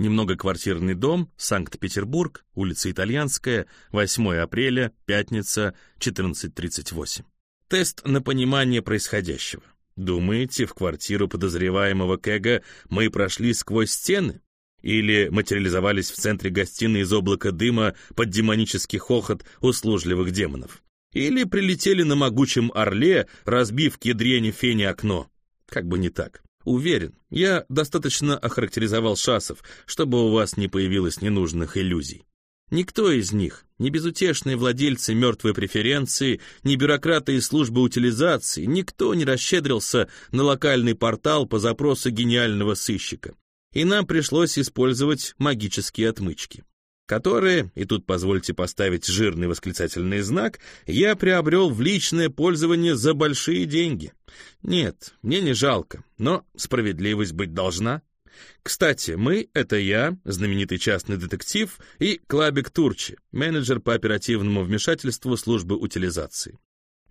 Немногоквартирный дом, Санкт-Петербург, улица Итальянская, 8 апреля, пятница, 14.38. Тест на понимание происходящего. Думаете, в квартиру подозреваемого Кэга мы прошли сквозь стены? Или материализовались в центре гостиной из облака дыма под демонический хохот услужливых демонов? Или прилетели на могучем орле, разбив кедрене фене окно? Как бы не так. Уверен, я достаточно охарактеризовал шасов, чтобы у вас не появилось ненужных иллюзий. Никто из них, ни безутешные владельцы мертвой преференции, ни бюрократы из службы утилизации, никто не расщедрился на локальный портал по запросу гениального сыщика. И нам пришлось использовать магические отмычки, которые, и тут позвольте поставить жирный восклицательный знак, я приобрел в личное пользование за большие деньги. Нет, мне не жалко, но справедливость быть должна. Кстати, мы — это я, знаменитый частный детектив, и Клабик Турчи, менеджер по оперативному вмешательству службы утилизации.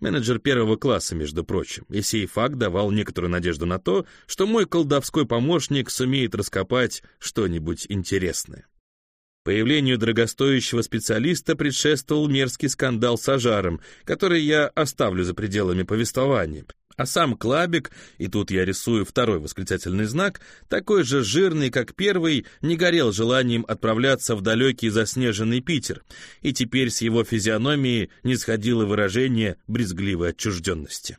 Менеджер первого класса, между прочим, и сей факт давал некоторую надежду на то, что мой колдовской помощник сумеет раскопать что-нибудь интересное. Появлению дорогостоящего специалиста предшествовал мерзкий скандал с ажаром, который я оставлю за пределами повествования, а сам Клабик, и тут я рисую второй восклицательный знак, такой же жирный, как первый, не горел желанием отправляться в далекий заснеженный Питер, и теперь с его физиономии не сходило выражение брезгливой отчужденности.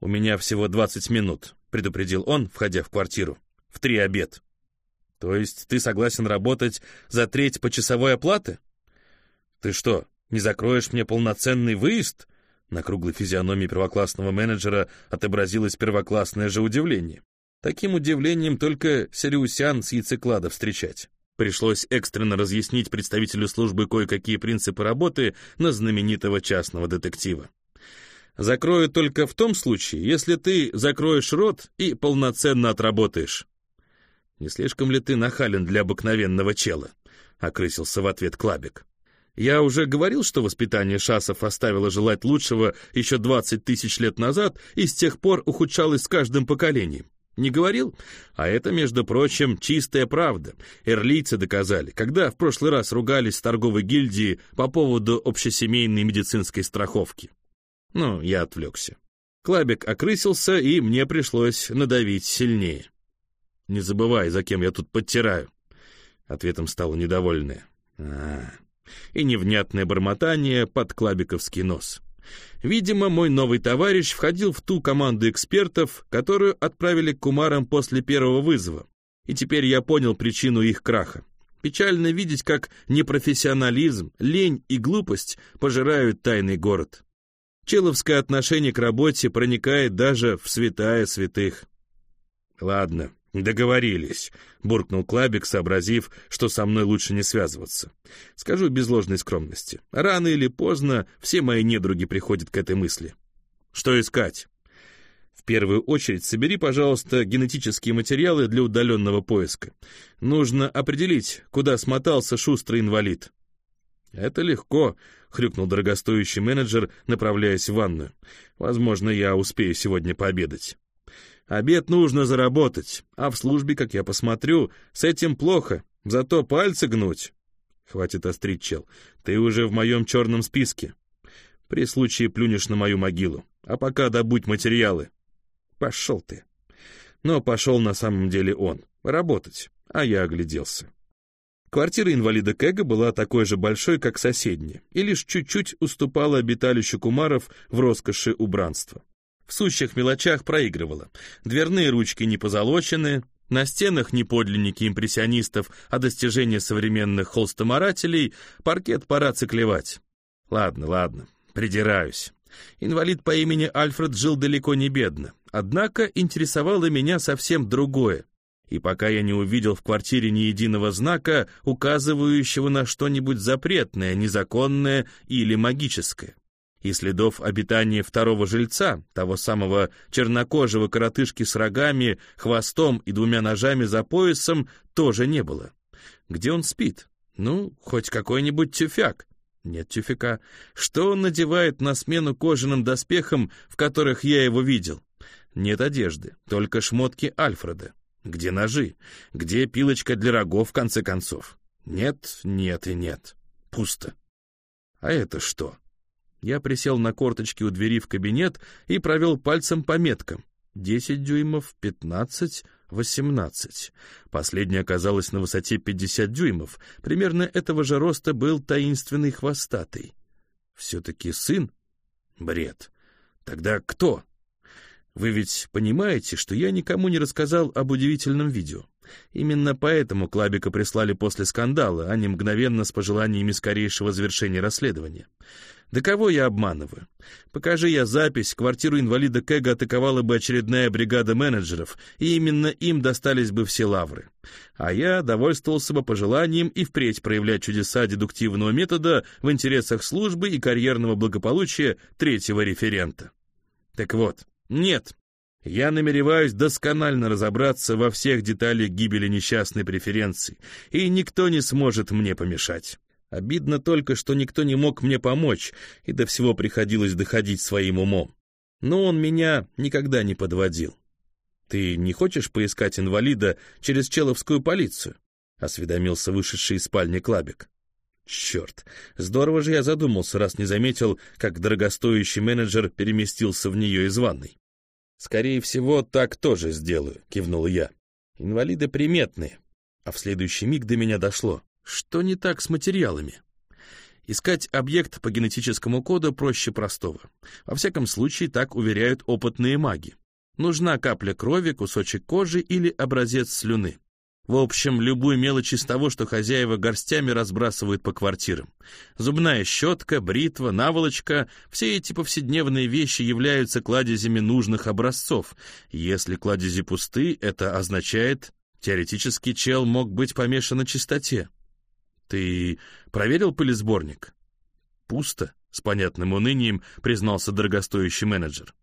«У меня всего двадцать минут», — предупредил он, входя в квартиру. «В три обед». «То есть ты согласен работать за треть почасовой оплаты?» «Ты что, не закроешь мне полноценный выезд?» На круглой физиономии первоклассного менеджера отобразилось первоклассное же удивление. Таким удивлением только Сириусян с яйцеклада встречать. Пришлось экстренно разъяснить представителю службы кое-какие принципы работы на знаменитого частного детектива. Закрою только в том случае, если ты закроешь рот и полноценно отработаешь. Не слишком ли ты нахален для обыкновенного чела? — окрысился в ответ Клабик. Я уже говорил, что воспитание шасов оставило желать лучшего еще 20 тысяч лет назад и с тех пор ухудшалось с каждым поколением. Не говорил? А это, между прочим, чистая правда. Эрлийцы доказали, когда в прошлый раз ругались с торговой гильдии по поводу общесемейной медицинской страховки. Ну, я отвлекся. Клабик окрысился, и мне пришлось надавить сильнее. «Не забывай, за кем я тут подтираю». Ответом стало недовольное. «А, и невнятное бормотание под клабиковский нос. Видимо, мой новый товарищ входил в ту команду экспертов, которую отправили к кумарам после первого вызова. И теперь я понял причину их краха. Печально видеть, как непрофессионализм, лень и глупость пожирают тайный город. Человское отношение к работе проникает даже в святая святых. Ладно, «Договорились», — буркнул Клабик, сообразив, что со мной лучше не связываться. Скажу без ложной скромности. Рано или поздно все мои недруги приходят к этой мысли. Что искать? В первую очередь собери, пожалуйста, генетические материалы для удаленного поиска. Нужно определить, куда смотался шустрый инвалид. «Это легко», — хрюкнул дорогостоящий менеджер, направляясь в ванную. «Возможно, я успею сегодня пообедать». Обед нужно заработать, а в службе, как я посмотрю, с этим плохо, зато пальцы гнуть. Хватит острить, чел, ты уже в моем черном списке. При случае плюнешь на мою могилу, а пока добудь материалы. Пошел ты. Но пошел на самом деле он, работать, а я огляделся. Квартира инвалида Кэга была такой же большой, как соседняя, и лишь чуть-чуть уступала обиталищу кумаров в роскоши убранства в сущих мелочах проигрывала. Дверные ручки не позолочены, на стенах не подлинники импрессионистов, а достижения современных холстоморателей, паркет пора циклевать. Ладно, ладно, придираюсь. Инвалид по имени Альфред жил далеко не бедно, однако интересовало меня совсем другое. И пока я не увидел в квартире ни единого знака, указывающего на что-нибудь запретное, незаконное или магическое и следов обитания второго жильца, того самого чернокожего коротышки с рогами, хвостом и двумя ножами за поясом, тоже не было. Где он спит? Ну, хоть какой-нибудь тюфяк. Нет тюфяка. Что он надевает на смену кожаным доспехам, в которых я его видел? Нет одежды, только шмотки Альфреда. Где ножи? Где пилочка для рогов, в конце концов? Нет, нет и нет. Пусто. А это что? Я присел на корточки у двери в кабинет и провел пальцем по меткам. Десять дюймов, пятнадцать, восемнадцать. Последняя оказалась на высоте пятьдесят дюймов. Примерно этого же роста был таинственный хвостатый. Все-таки сын? Бред. Тогда кто? Вы ведь понимаете, что я никому не рассказал об удивительном видео. Именно поэтому Клабика прислали после скандала, а не мгновенно с пожеланиями скорейшего завершения расследования. Да кого я обманываю? Покажи я запись, квартиру инвалида Кэга атаковала бы очередная бригада менеджеров, и именно им достались бы все лавры. А я довольствовался бы пожеланием и впредь проявлять чудеса дедуктивного метода в интересах службы и карьерного благополучия третьего референта. Так вот, нет, я намереваюсь досконально разобраться во всех деталях гибели несчастной преференции, и никто не сможет мне помешать. Обидно только, что никто не мог мне помочь, и до всего приходилось доходить своим умом. Но он меня никогда не подводил. «Ты не хочешь поискать инвалида через Человскую полицию?» — осведомился вышедший из спальни Клабик. «Черт, здорово же я задумался, раз не заметил, как дорогостоящий менеджер переместился в нее из ванной». «Скорее всего, так тоже сделаю», — кивнул я. «Инвалиды приметные». А в следующий миг до меня дошло. Что не так с материалами? Искать объект по генетическому коду проще простого. Во всяком случае, так уверяют опытные маги. Нужна капля крови, кусочек кожи или образец слюны. В общем, любую мелочь из того, что хозяева горстями разбрасывают по квартирам. Зубная щетка, бритва, наволочка — все эти повседневные вещи являются кладезями нужных образцов. Если кладези пусты, это означает, теоретически чел мог быть помешан на чистоте. Ты проверил пылесборник? Пусто, с понятным унынием признался дорогостоящий менеджер.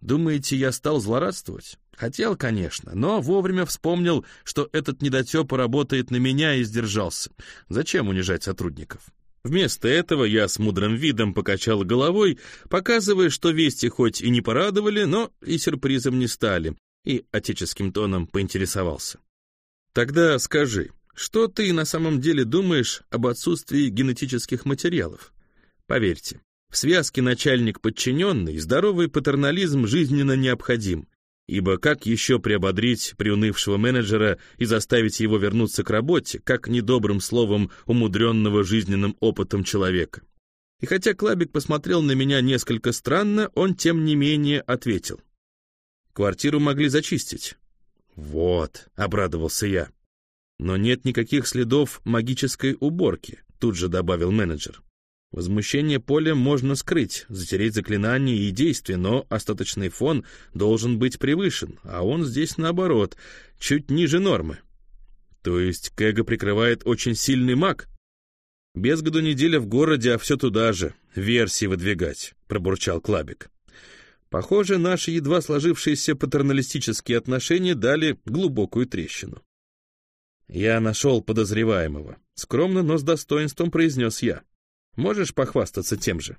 Думаете, я стал злорадствовать? Хотел, конечно, но вовремя вспомнил, что этот недотепа работает на меня и сдержался. Зачем унижать сотрудников? Вместо этого я с мудрым видом покачал головой, показывая, что вести хоть и не порадовали, но и сюрпризом не стали, и отеческим тоном поинтересовался. «Тогда скажи, что ты на самом деле думаешь об отсутствии генетических материалов? Поверьте, в связке начальник-подчиненный здоровый патернализм жизненно необходим, ибо как еще приободрить приунывшего менеджера и заставить его вернуться к работе, как недобрым словом умудренного жизненным опытом человека? И хотя Клабик посмотрел на меня несколько странно, он тем не менее ответил. Квартиру могли зачистить. «Вот», — обрадовался я. Но нет никаких следов магической уборки, тут же добавил менеджер. Возмущение поля можно скрыть, затереть заклинания и действия, но остаточный фон должен быть превышен, а он здесь наоборот, чуть ниже нормы. То есть Кэга прикрывает очень сильный маг? Без году неделя в городе, а все туда же, версии выдвигать, пробурчал Клабик. Похоже, наши едва сложившиеся патерналистические отношения дали глубокую трещину. «Я нашел подозреваемого», — скромно, но с достоинством произнес я. «Можешь похвастаться тем же?»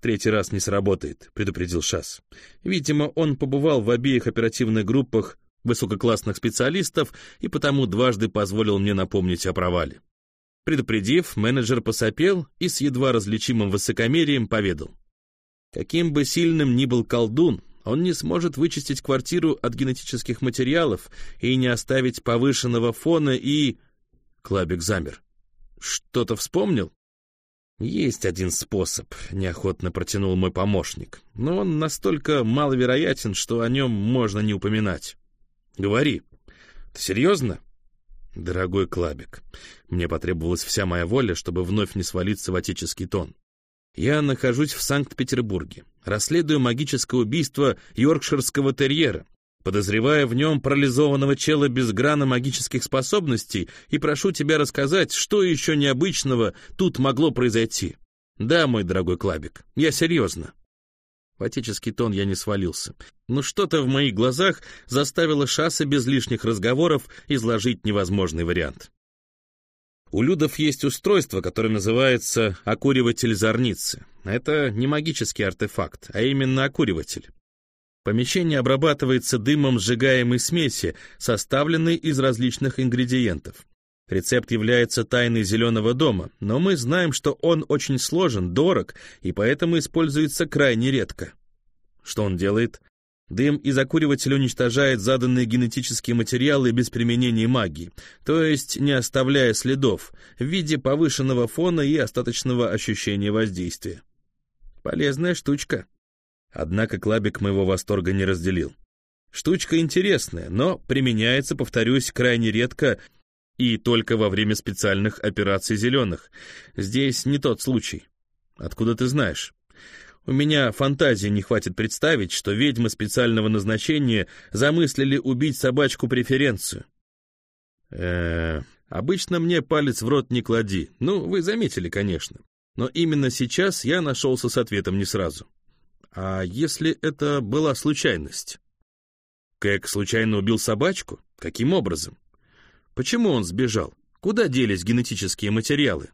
«Третий раз не сработает», — предупредил Шас. «Видимо, он побывал в обеих оперативных группах высококлассных специалистов и потому дважды позволил мне напомнить о провале». Предупредив, менеджер посопел и с едва различимым высокомерием поведал. «Каким бы сильным ни был колдун, он не сможет вычистить квартиру от генетических материалов и не оставить повышенного фона и... Клабик замер. Что-то вспомнил? Есть один способ, неохотно протянул мой помощник, но он настолько маловероятен, что о нем можно не упоминать. Говори. Ты серьезно? Дорогой Клабик, мне потребовалась вся моя воля, чтобы вновь не свалиться в отеческий тон. Я нахожусь в Санкт-Петербурге, расследую магическое убийство йоркширского терьера, подозревая в нем парализованного чела без грана магических способностей, и прошу тебя рассказать, что еще необычного тут могло произойти. Да, мой дорогой Клабик, я серьезно. В отеческий тон я не свалился, но что-то в моих глазах заставило Шасса без лишних разговоров изложить невозможный вариант. У людов есть устройство, которое называется окуриватель зорницы. Это не магический артефакт, а именно окуриватель. Помещение обрабатывается дымом сжигаемой смеси, составленной из различных ингредиентов. Рецепт является тайной зеленого дома, но мы знаем, что он очень сложен, дорог и поэтому используется крайне редко. Что он делает? Дым и закуриватель уничтожает заданные генетические материалы без применения магии, то есть не оставляя следов, в виде повышенного фона и остаточного ощущения воздействия. Полезная штучка. Однако Клабик моего восторга не разделил. Штучка интересная, но применяется, повторюсь, крайне редко и только во время специальных операций зеленых. Здесь не тот случай. Откуда ты знаешь? У меня фантазии не хватит представить, что ведьмы специального назначения замыслили убить собачку-преференцию. Э, -э обычно мне палец в рот не клади. Ну, вы заметили, конечно. Но именно сейчас я нашелся с ответом не сразу. А если это была случайность? Кэк случайно убил собачку? Каким образом? Почему он сбежал? Куда делись генетические материалы?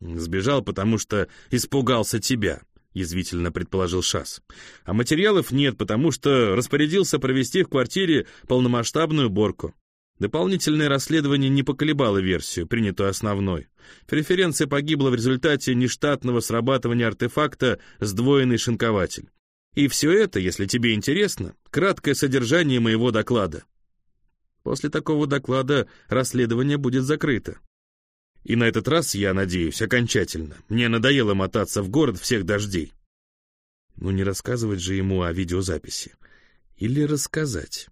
Сбежал, потому что испугался тебя, — язвительно предположил Шас. «А материалов нет, потому что распорядился провести в квартире полномасштабную уборку. Дополнительное расследование не поколебало версию, принятую основной. Преференция погибла в результате нештатного срабатывания артефакта «Сдвоенный шинкователь». И все это, если тебе интересно, краткое содержание моего доклада. После такого доклада расследование будет закрыто. И на этот раз, я надеюсь, окончательно. Мне надоело мотаться в город всех дождей. Ну не рассказывать же ему о видеозаписи. Или рассказать.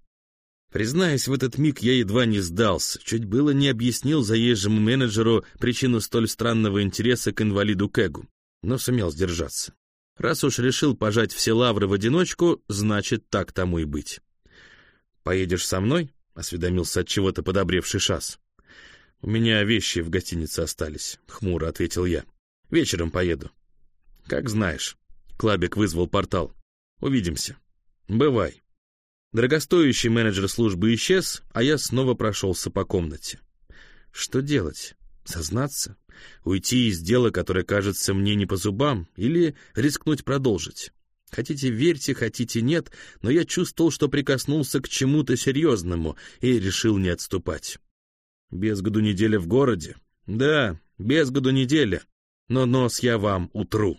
Признаюсь, в этот миг я едва не сдался, чуть было не объяснил заезжему менеджеру причину столь странного интереса к инвалиду Кэгу, но сумел сдержаться. Раз уж решил пожать все лавры в одиночку, значит, так тому и быть. «Поедешь со мной?» — осведомился от чего-то подобревший шас. «У меня вещи в гостинице остались», — хмуро ответил я. «Вечером поеду». «Как знаешь». Клабик вызвал портал. «Увидимся». «Бывай». Дорогостоящий менеджер службы исчез, а я снова прошелся по комнате. Что делать? Сознаться? Уйти из дела, которое кажется мне не по зубам, или рискнуть продолжить? Хотите верьте, хотите нет, но я чувствовал, что прикоснулся к чему-то серьезному и решил не отступать. Без году неделя в городе? Да, без году неделя. Но нос я вам утру.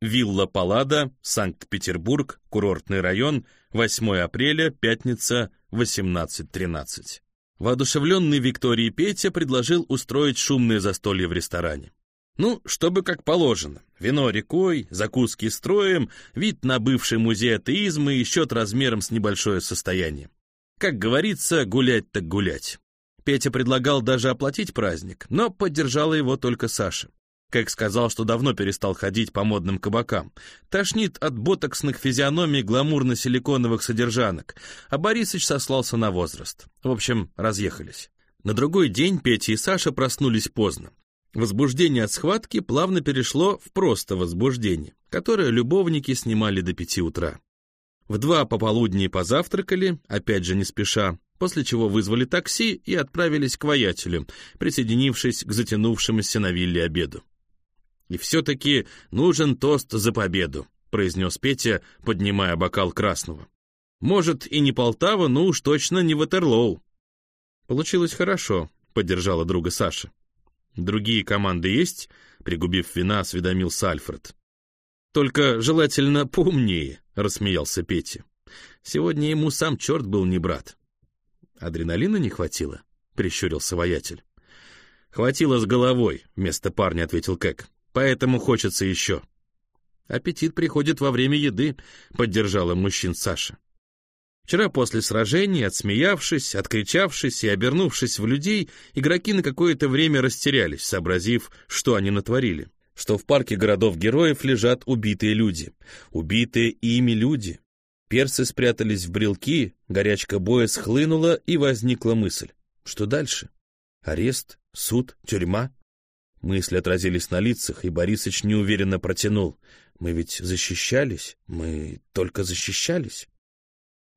Вилла Паллада, Санкт-Петербург, курортный район, 8 апреля, пятница, 18.13. Воодушевленный Викторией Петя предложил устроить шумное застолье в ресторане. Ну, чтобы как положено. Вино рекой, закуски строем, вид на бывший музей атеизма и счет размером с небольшое состояние. Как говорится, гулять так гулять. Петя предлагал даже оплатить праздник, но поддержала его только Саша. Как сказал, что давно перестал ходить по модным кабакам. Тошнит от ботоксных физиономий гламурно-силиконовых содержанок, а Борисыч сослался на возраст. В общем, разъехались. На другой день Петя и Саша проснулись поздно. Возбуждение от схватки плавно перешло в просто возбуждение, которое любовники снимали до пяти утра. В два пополудни позавтракали, опять же не спеша, после чего вызвали такси и отправились к воятелю, присоединившись к затянувшемуся на вилле обеду. «И все-таки нужен тост за победу», — произнес Петя, поднимая бокал красного. «Может, и не Полтава, но уж точно не Ватерлоу». «Получилось хорошо», — поддержала друга Саша. «Другие команды есть?» — пригубив вина, осведомился Альфред. «Только желательно поумнее», — рассмеялся Петя. «Сегодня ему сам черт был не брат». «Адреналина не хватило?» — прищурился воятель. «Хватило с головой», — вместо парня ответил Кэк. «Поэтому хочется еще». «Аппетит приходит во время еды», — поддержала мужчин Саша. Вчера после сражений, отсмеявшись, откричавшись и обернувшись в людей, игроки на какое-то время растерялись, сообразив, что они натворили что в парке городов-героев лежат убитые люди. Убитые ими люди. Персы спрятались в брелки, горячка боя схлынула, и возникла мысль. Что дальше? Арест? Суд? Тюрьма? Мысли отразились на лицах, и Борисыч неуверенно протянул. «Мы ведь защищались? Мы только защищались?»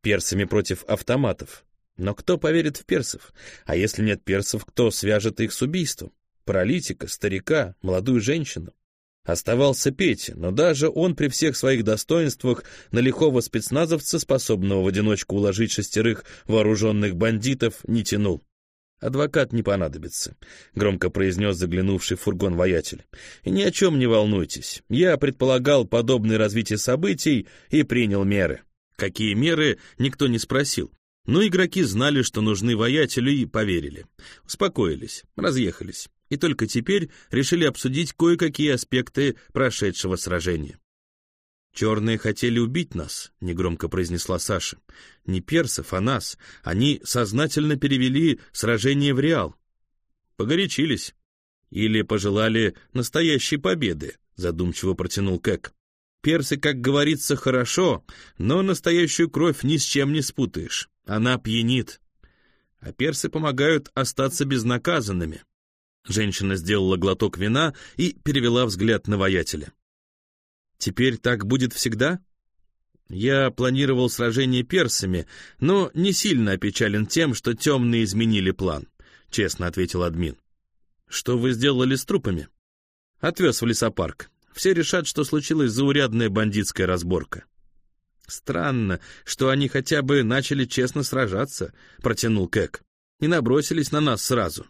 Персами против автоматов. Но кто поверит в персов? А если нет персов, кто свяжет их с убийством? Паралитика, старика, молодую женщину. Оставался Петя, но даже он при всех своих достоинствах на лихого спецназовца, способного в одиночку уложить шестерых вооруженных бандитов, не тянул. «Адвокат не понадобится», — громко произнес заглянувший в фургон воятель. «И ни о чем не волнуйтесь. Я предполагал подобное развитие событий и принял меры». Какие меры, никто не спросил. Но игроки знали, что нужны воятелю, и поверили. Успокоились, разъехались и только теперь решили обсудить кое-какие аспекты прошедшего сражения. «Черные хотели убить нас», — негромко произнесла Саша. «Не персов, а нас. Они сознательно перевели сражение в реал». «Погорячились. Или пожелали настоящей победы», — задумчиво протянул Кэк. «Персы, как говорится, хорошо, но настоящую кровь ни с чем не спутаешь. Она пьянит. А персы помогают остаться безнаказанными. Женщина сделала глоток вина и перевела взгляд на воятеля. «Теперь так будет всегда?» «Я планировал сражение персами, но не сильно опечален тем, что темные изменили план», — честно ответил админ. «Что вы сделали с трупами?» «Отвез в лесопарк. Все решат, что случилась заурядная бандитская разборка». «Странно, что они хотя бы начали честно сражаться», — протянул Кэк. «Не набросились на нас сразу».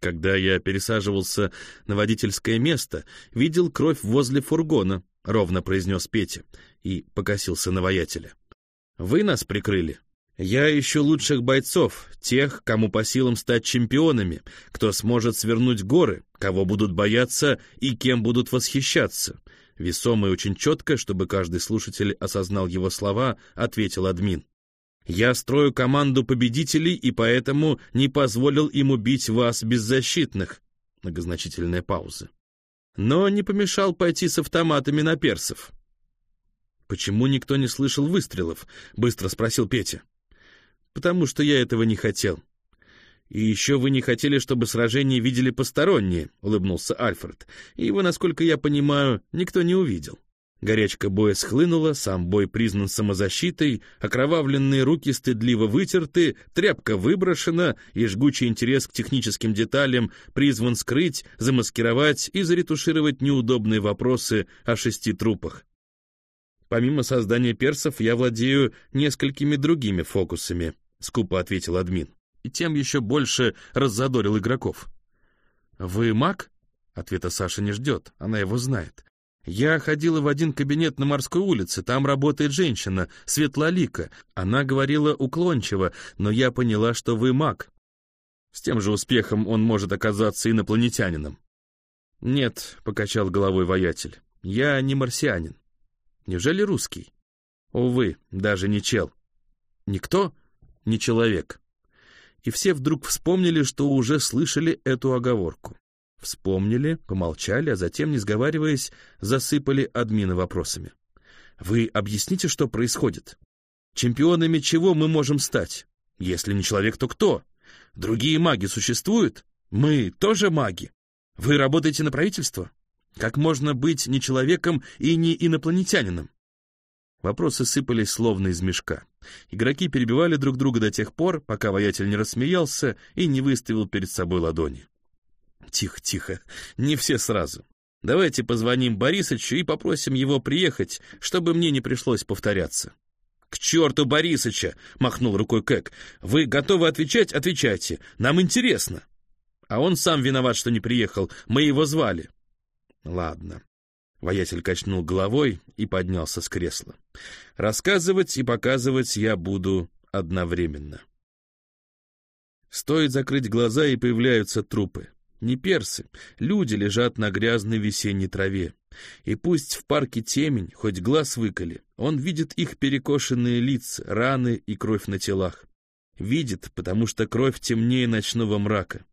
Когда я пересаживался на водительское место, видел кровь возле фургона, ровно произнес Петя и покосился на воятеля. Вы нас прикрыли. Я ищу лучших бойцов, тех, кому по силам стать чемпионами, кто сможет свернуть горы, кого будут бояться и кем будут восхищаться. Весомо и очень четко, чтобы каждый слушатель осознал его слова, ответил админ. Я строю команду победителей и поэтому не позволил им убить вас беззащитных. Многозначительная пауза. Но не помешал пойти с автоматами на персов. Почему никто не слышал выстрелов? Быстро спросил Петя. Потому что я этого не хотел. И еще вы не хотели, чтобы сражение видели посторонние, улыбнулся Альфред. И его, насколько я понимаю, никто не увидел. Горячка боя схлынула, сам бой признан самозащитой, окровавленные руки стыдливо вытерты, тряпка выброшена, и жгучий интерес к техническим деталям призван скрыть, замаскировать и заретушировать неудобные вопросы о шести трупах. Помимо создания персов, я владею несколькими другими фокусами, скупо ответил админ. И тем еще больше раззадорил игроков. Вы маг? Ответа Саша не ждет, она его знает. Я ходила в один кабинет на морской улице, там работает женщина, Светлолика. Она говорила уклончиво, но я поняла, что вы маг. С тем же успехом он может оказаться инопланетянином. Нет, покачал головой воятель, я не марсианин. Неужели русский? Увы, даже не чел. Никто? Не человек. И все вдруг вспомнили, что уже слышали эту оговорку. Вспомнили, помолчали, а затем, не сговариваясь, засыпали админа вопросами. «Вы объясните, что происходит? Чемпионами чего мы можем стать? Если не человек, то кто? Другие маги существуют? Мы тоже маги. Вы работаете на правительство? Как можно быть не человеком и не инопланетянином?» Вопросы сыпались словно из мешка. Игроки перебивали друг друга до тех пор, пока воятель не рассмеялся и не выставил перед собой ладони. Тихо, тихо, не все сразу. Давайте позвоним Борисычу и попросим его приехать, чтобы мне не пришлось повторяться. «К черту Борисыча!» — махнул рукой Кэк. «Вы готовы отвечать? Отвечайте. Нам интересно». А он сам виноват, что не приехал. Мы его звали. Ладно. Воятель качнул головой и поднялся с кресла. Рассказывать и показывать я буду одновременно. Стоит закрыть глаза, и появляются трупы. Не персы, люди лежат на грязной весенней траве. И пусть в парке темень, хоть глаз выколи, он видит их перекошенные лица, раны и кровь на телах. Видит, потому что кровь темнее ночного мрака.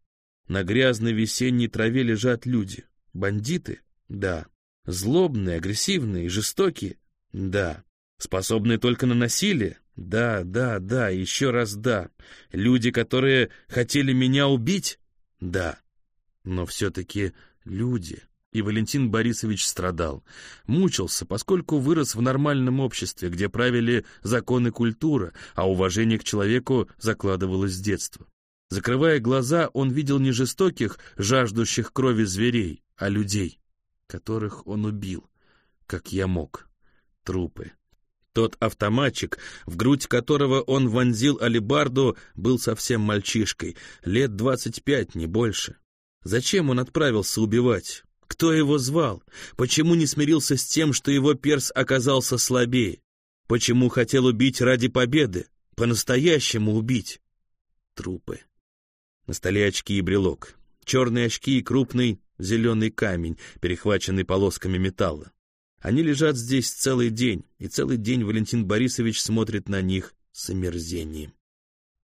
На грязной весенней траве лежат люди. Бандиты? Да. Злобные, агрессивные, жестокие? Да. Способные только на насилие? Да, да, да, еще раз да. Люди, которые хотели меня убить? Да. Но все-таки люди. И Валентин Борисович страдал, мучился, поскольку вырос в нормальном обществе, где правили законы культура, а уважение к человеку закладывалось с детства. Закрывая глаза, он видел не жестоких, жаждущих крови зверей, а людей. которых он убил, как я мог. Трупы. Тот автоматчик, в грудь которого он вонзил алибарду, был совсем мальчишкой, лет двадцать пять, не больше. Зачем он отправился убивать? Кто его звал? Почему не смирился с тем, что его перс оказался слабее? Почему хотел убить ради победы? По-настоящему убить? Трупы. На столе очки и брелок. Черные очки и крупный зеленый камень, перехваченный полосками металла. Они лежат здесь целый день, и целый день Валентин Борисович смотрит на них с омерзением.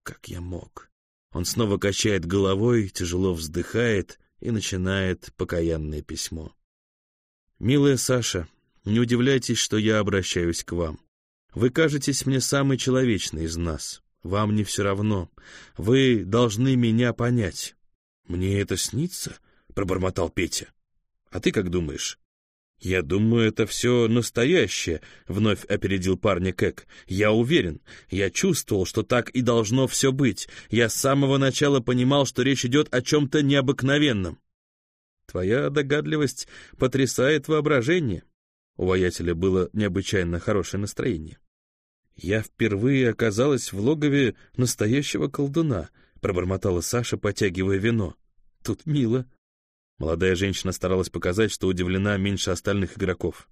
Как я мог? Он снова качает головой, тяжело вздыхает и начинает покаянное письмо. «Милая Саша, не удивляйтесь, что я обращаюсь к вам. Вы кажетесь мне самый человечный из нас. Вам не все равно. Вы должны меня понять». «Мне это снится?» — пробормотал Петя. «А ты как думаешь?» «Я думаю, это все настоящее», — вновь опередил парня Кэк. «Я уверен. Я чувствовал, что так и должно все быть. Я с самого начала понимал, что речь идет о чем-то необыкновенном». «Твоя догадливость потрясает воображение». У воятеля было необычайно хорошее настроение. «Я впервые оказалась в логове настоящего колдуна», — пробормотала Саша, потягивая вино. «Тут мило». Молодая женщина старалась показать, что удивлена меньше остальных игроков.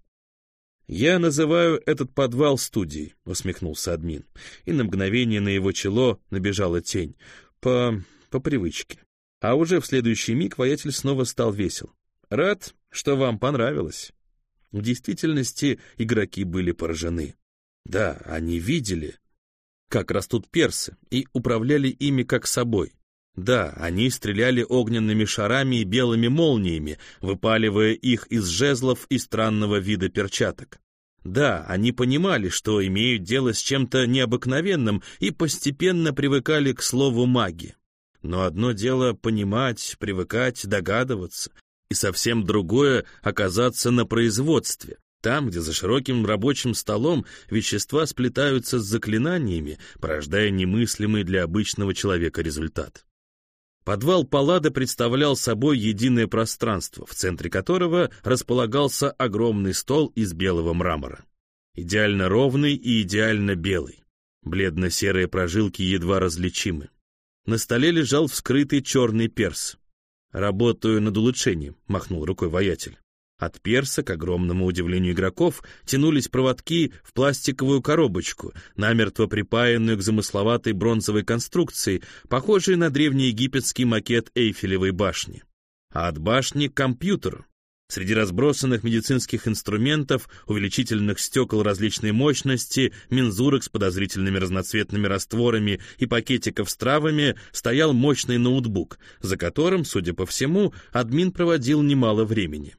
«Я называю этот подвал студией», — усмехнулся админ, и на мгновение на его чело набежала тень. По... по привычке. А уже в следующий миг воятель снова стал весел. «Рад, что вам понравилось». В действительности игроки были поражены. Да, они видели, как растут персы, и управляли ими как собой. Да, они стреляли огненными шарами и белыми молниями, выпаливая их из жезлов и странного вида перчаток. Да, они понимали, что имеют дело с чем-то необыкновенным и постепенно привыкали к слову маги. Но одно дело понимать, привыкать, догадываться, и совсем другое — оказаться на производстве, там, где за широким рабочим столом вещества сплетаются с заклинаниями, порождая немыслимый для обычного человека результат. Подвал Паллада представлял собой единое пространство, в центре которого располагался огромный стол из белого мрамора. Идеально ровный и идеально белый. Бледно-серые прожилки едва различимы. На столе лежал вскрытый черный перс. «Работаю над улучшением», — махнул рукой воятель. От перса, к огромному удивлению игроков, тянулись проводки в пластиковую коробочку, намертво припаянную к замысловатой бронзовой конструкции, похожей на древнеегипетский макет Эйфелевой башни. А от башни — к компьютеру. Среди разбросанных медицинских инструментов, увеличительных стекол различной мощности, мензурок с подозрительными разноцветными растворами и пакетиков с травами стоял мощный ноутбук, за которым, судя по всему, админ проводил немало времени.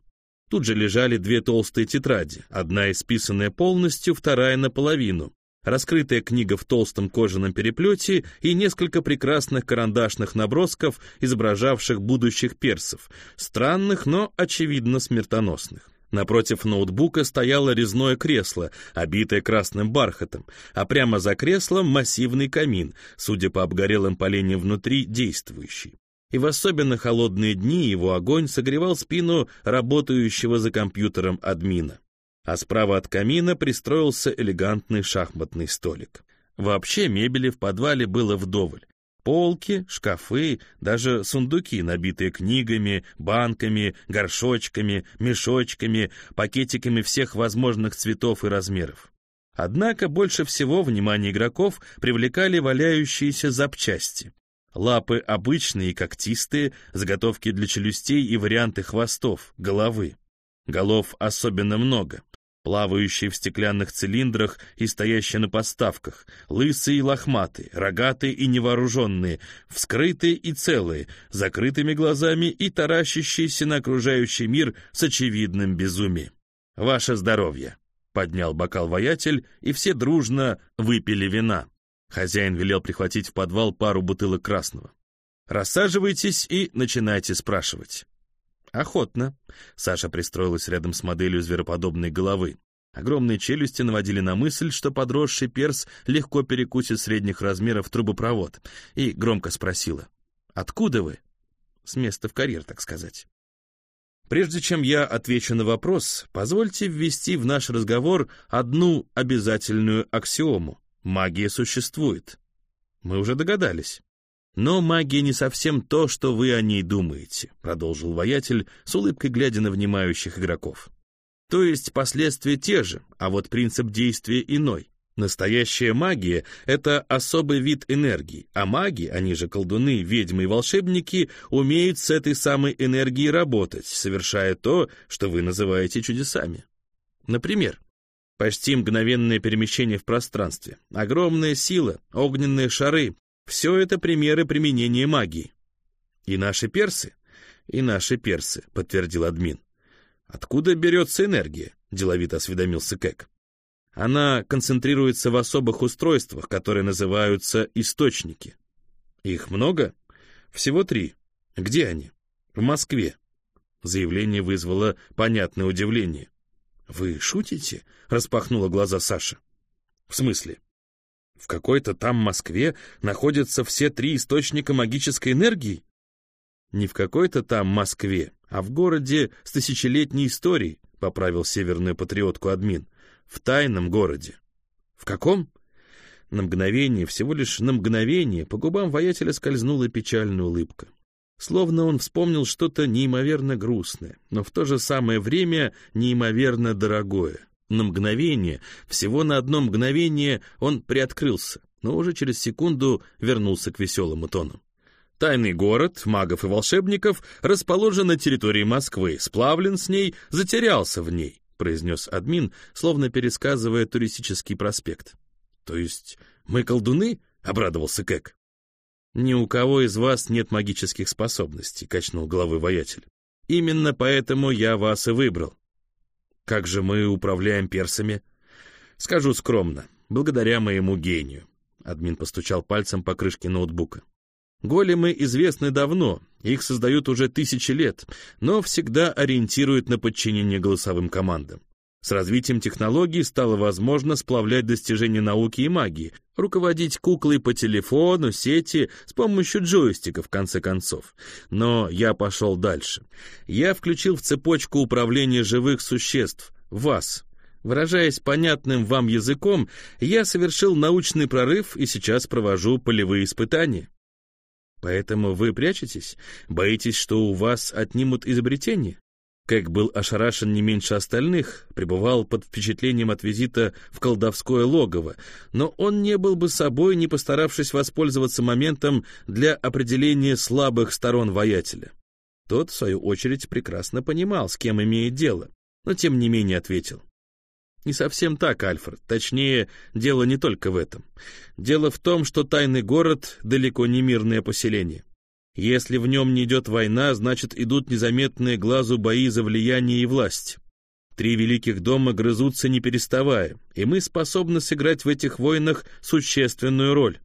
Тут же лежали две толстые тетради, одна исписанная полностью, вторая наполовину, раскрытая книга в толстом кожаном переплете и несколько прекрасных карандашных набросков, изображавших будущих персов, странных, но, очевидно, смертоносных. Напротив ноутбука стояло резное кресло, обитое красным бархатом, а прямо за креслом массивный камин, судя по обгорелым поленьям внутри, действующий и в особенно холодные дни его огонь согревал спину работающего за компьютером админа. А справа от камина пристроился элегантный шахматный столик. Вообще мебели в подвале было вдоволь. Полки, шкафы, даже сундуки, набитые книгами, банками, горшочками, мешочками, пакетиками всех возможных цветов и размеров. Однако больше всего внимание игроков привлекали валяющиеся запчасти. Лапы обычные когтистые, заготовки для челюстей и варианты хвостов, головы. Голов особенно много. Плавающие в стеклянных цилиндрах и стоящие на подставках, лысые и лохматые, рогатые и невооруженные, вскрытые и целые, закрытыми глазами и таращащиеся на окружающий мир с очевидным безумием. «Ваше здоровье!» — поднял бокал воятель, и все дружно выпили вина. Хозяин велел прихватить в подвал пару бутылок красного. «Рассаживайтесь и начинайте спрашивать». «Охотно». Саша пристроилась рядом с моделью звероподобной головы. Огромные челюсти наводили на мысль, что подросший перс легко перекусит средних размеров трубопровод, и громко спросила. «Откуда вы?» «С места в карьер, так сказать». Прежде чем я отвечу на вопрос, позвольте ввести в наш разговор одну обязательную аксиому. Магия существует. Мы уже догадались. Но магия не совсем то, что вы о ней думаете, продолжил воятель с улыбкой глядя на внимающих игроков. То есть последствия те же, а вот принцип действия иной. Настоящая магия — это особый вид энергии, а маги, они же колдуны, ведьмы и волшебники, умеют с этой самой энергией работать, совершая то, что вы называете чудесами. Например, почти мгновенное перемещение в пространстве, огромная сила, огненные шары — все это примеры применения магии. И наши персы? И наши персы, подтвердил админ. Откуда берется энергия? Деловито осведомился Кэк. Она концентрируется в особых устройствах, которые называются источники. Их много? Всего три. Где они? В Москве. Заявление вызвало понятное удивление. «Вы шутите?» — распахнула глаза Саша. «В смысле?» «В какой-то там Москве находятся все три источника магической энергии?» «Не в какой-то там Москве, а в городе с тысячелетней историей», — поправил северную патриотку админ в тайном городе. В каком? На мгновение, всего лишь на мгновение, по губам воятеля скользнула печальная улыбка. Словно он вспомнил что-то неимоверно грустное, но в то же самое время неимоверно дорогое. На мгновение, всего на одно мгновение, он приоткрылся, но уже через секунду вернулся к веселому тону. Тайный город магов и волшебников расположен на территории Москвы, сплавлен с ней, затерялся в ней произнес админ, словно пересказывая туристический проспект. «То есть мы колдуны?» — обрадовался Кэк. «Ни у кого из вас нет магических способностей», — качнул головой воятель. «Именно поэтому я вас и выбрал». «Как же мы управляем персами?» «Скажу скромно, благодаря моему гению». Админ постучал пальцем по крышке ноутбука. Големы известны давно, их создают уже тысячи лет, но всегда ориентируют на подчинение голосовым командам. С развитием технологий стало возможно сплавлять достижения науки и магии, руководить куклой по телефону, сети, с помощью джойстика, в конце концов. Но я пошел дальше. Я включил в цепочку управления живых существ, вас. Выражаясь понятным вам языком, я совершил научный прорыв и сейчас провожу полевые испытания. Поэтому вы прячетесь? Боитесь, что у вас отнимут изобретение? Как был ошарашен не меньше остальных, пребывал под впечатлением от визита в колдовское логово, но он не был бы собой, не постаравшись воспользоваться моментом для определения слабых сторон воятеля. Тот, в свою очередь, прекрасно понимал, с кем имеет дело, но тем не менее ответил. Не совсем так, Альфред. Точнее, дело не только в этом. Дело в том, что тайный город далеко не мирное поселение. Если в нем не идет война, значит идут незаметные глазу бои за влияние и власть. Три великих дома грызутся не переставая, и мы способны сыграть в этих войнах существенную роль.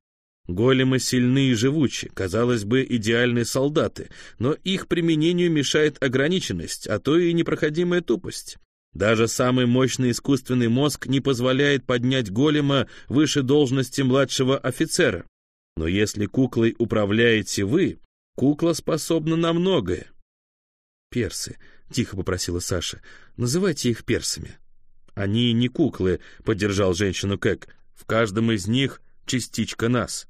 Големы сильны и живучи, казалось бы, идеальные солдаты, но их применению мешает ограниченность, а то и непроходимая тупость. Даже самый мощный искусственный мозг не позволяет поднять голема выше должности младшего офицера. Но если куклой управляете вы, кукла способна на многое. «Персы», — тихо попросила Саша, — «называйте их персами». «Они не куклы», — поддержал женщину Кэк. «В каждом из них частичка нас».